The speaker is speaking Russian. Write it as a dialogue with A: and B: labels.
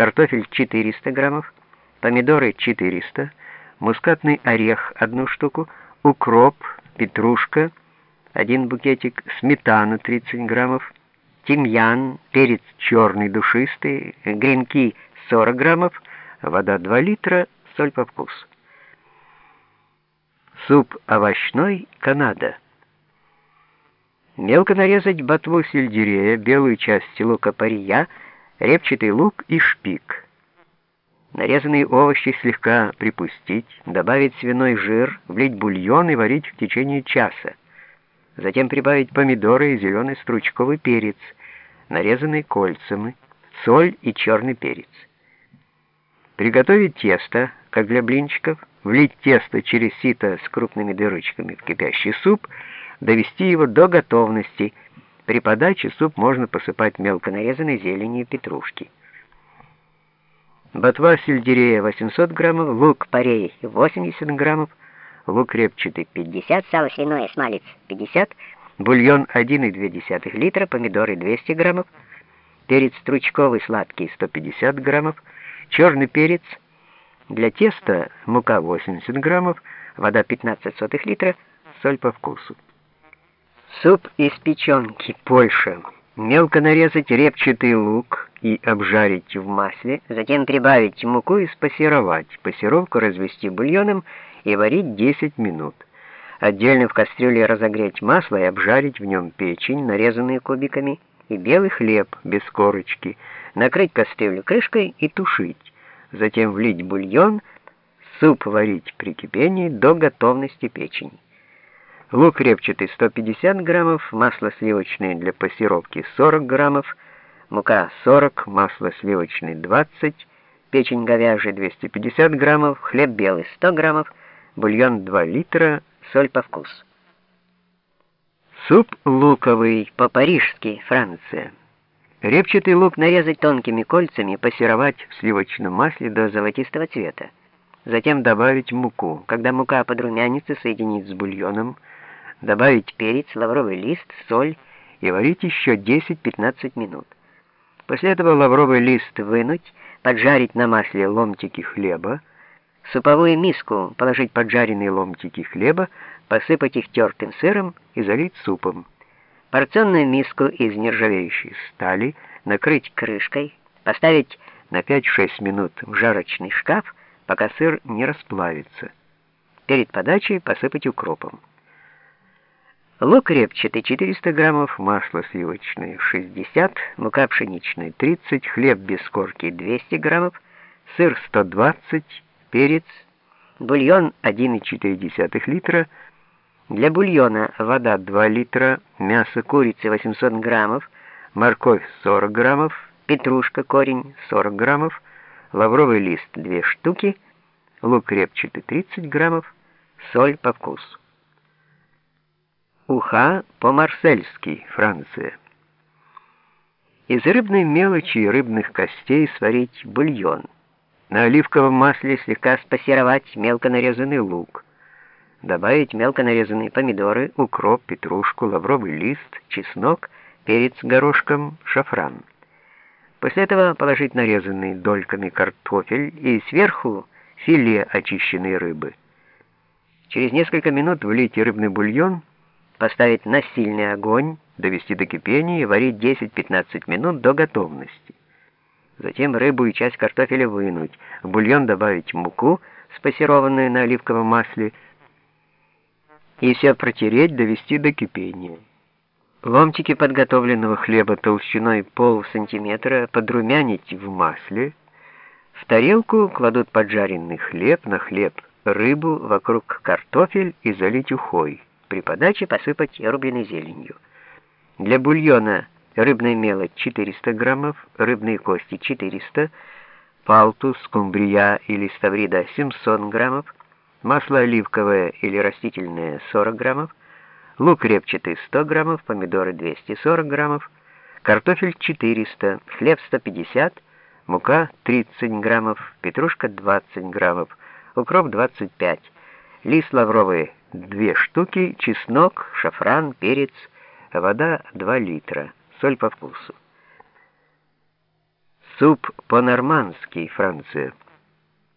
A: картофель 400 граммов, помидоры 400, мускатный орех 1 штуку, укроп, петрушка, 1 букетик, сметана 30 граммов, тимьян, перец черный душистый, гренки 40 граммов, вода 2 литра, соль по вкусу. Суп овощной Канада. Мелко нарезать ботву сельдерея, белую часть лука-пория, репчатый лук и шпик. Нарезанные овощи слегка припустить, добавить свиной жир, влить бульон и варить в течение часа. Затем прибавить помидоры и зеленый стручковый перец, нарезанный кольцами, соль и черный перец. Приготовить тесто, как для блинчиков, влить тесто через сито с крупными дырочками в кипящий суп, довести его до готовности. При подаче суп можно посыпать мелко нарезанной зеленью петрушки. Ботва сельдерея 800 граммов, лук порей 80 граммов, лук репчатый 50,
B: сало свиное смалец 50,
A: бульон 1,2 литра, помидоры 200 граммов, перец стручковый сладкий 150 граммов, черный перец, для теста мука 80 граммов, вода 15 сотых литра, соль по вкусу. Суп из печенки Польша. Мелко нарезать репчатый лук и обжарить в масле, затем прибавить муку и спассеровать. Пассеровку развести бульоном и варить 10 минут. Отдельно в кастрюле разогреть масло и обжарить в нем печень, нарезанную кубиками, и белый хлеб без корочки. Накрыть кастрюлю крышкой и тушить. Затем влить бульон, суп варить при кипении до готовности печени. Лук репчатый 150 граммов, масло сливочное для пассировки 40 граммов, мука 40, масло сливочное 20, печень говяжья 250 граммов, хлеб белый 100 граммов, бульон 2 литра, соль по вкусу. Суп луковый, по-парижски, Франция. Репчатый лук нарезать тонкими кольцами пассеровать в сливочном масле до золотистого цвета. Затем добавить муку. Когда мука подрумянится, соединить с бульоном, добавить перец, лавровый лист, соль и варить еще 10-15 минут. После этого лавровый лист вынуть, поджарить на масле ломтики хлеба, в суповую миску положить поджаренные ломтики хлеба, посыпать их тертым сыром и залить супом. Порционную миску из нержавеющей стали накрыть крышкой, поставить на 5-6 минут в жарочный шкаф, пока сыр не расплавится. Перед подачей посыпать укропом. Лук репчатый 400 граммов, масло сливочное 60, мука пшеничная 30, хлеб без корки 200 граммов, сыр 120, перец, бульон 1,4 литра, для бульона вода 2 литра, мясо курицы 800 граммов, морковь 40 граммов, петрушка корень 40 граммов, лавровый лист 2 штуки, лук репчатый 30 граммов, соль по вкусу. Уха по-марсельски, Франция. Из рыбной мелочи и рыбных костей сварить бульон. На оливковом масле слегка спассеровать мелко нарезанный лук. Добавить мелко нарезанные помидоры, укроп, петрушку, лавровый лист, чеснок, перец горошком, шафран. После этого положить нарезанный дольками картофель и сверху филе очищенной рыбы. Через несколько минут влить рыбный бульон поставить на сильный огонь, довести до кипения и варить 10-15 минут до готовности. Затем рыбу и часть картофеля вынуть, в бульон добавить муку, спассерованную на оливковом масле, и все протереть, довести до кипения. Ломтики подготовленного хлеба толщиной пол сантиметра подрумянить в масле. В тарелку кладут поджаренный хлеб, на хлеб рыбу, вокруг картофель и залить ухой. При подаче посыпать рубленой зеленью. Для бульона рыбная мелочь 400 граммов, рыбные кости 400, палтус, скумбрия или ставрида 700 граммов, масло оливковое или растительное 40 граммов, лук репчатый 100 граммов, помидоры 240 граммов, картофель 400, хлеб 150, мука 30 граммов, петрушка 20 граммов, укроп 25, лист лавровый две штуки, чеснок, шафран, перец, вода 2 литра, соль по вкусу. Суп по-нормански, Франция.